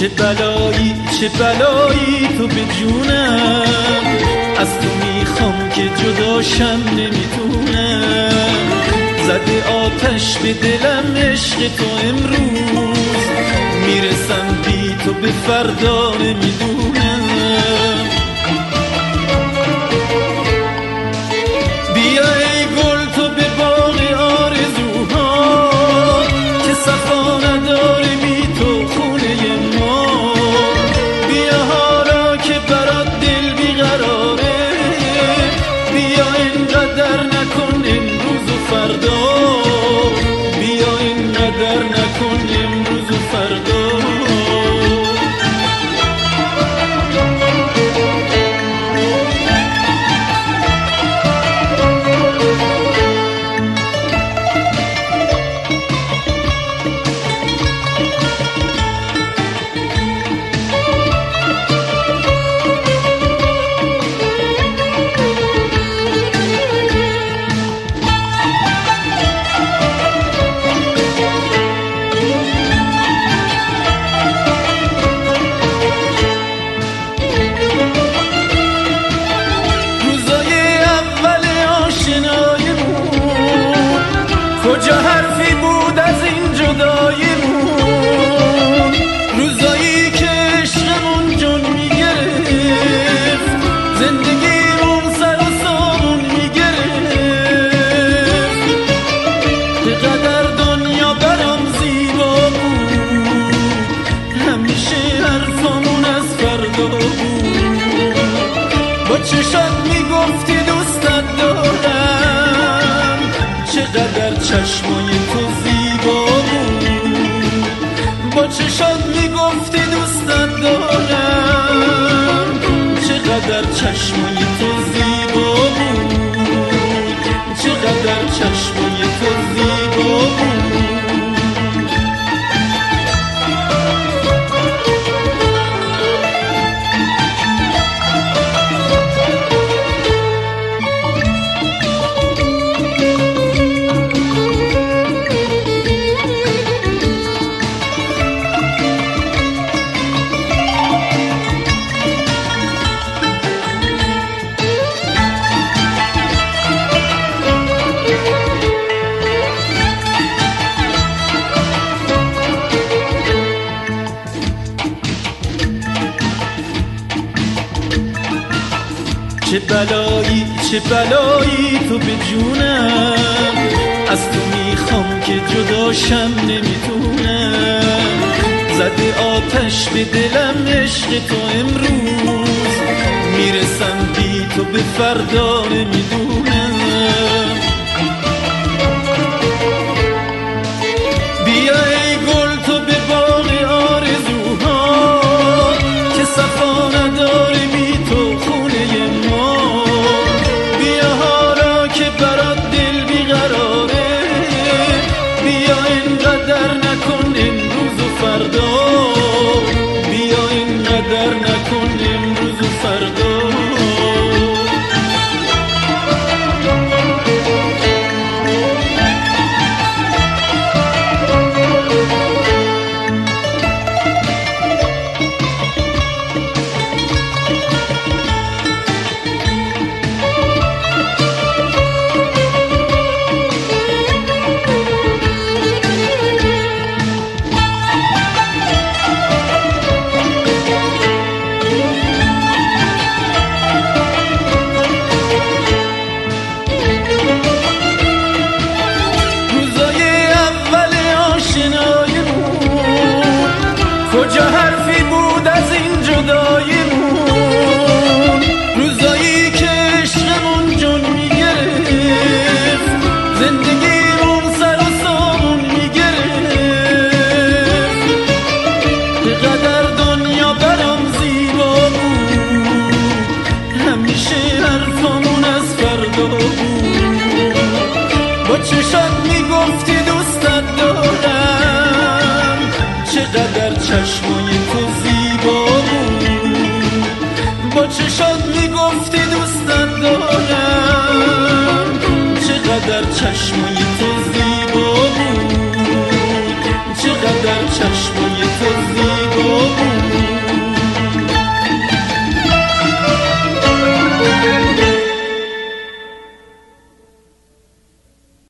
چه بلایی چه بلایی تو به جونم؟ از تو می‌خوام که جداشم نمی‌تونم. زده آتش به دلم عشق تو امروز. می‌رسم بی تو به فردا نمی‌دونم. چشمای تو زیبا چه بلایی چه بلایی تو به جونم. از تو می‌خوام که جداشم نمی‌تونم. زده آتش به دلم عشق تو امروز. می‌رسم بی تو به فردا نمی‌دونم. چشمای چشمای تو زیبا بود. چقدر چشمای تو زیبا بود.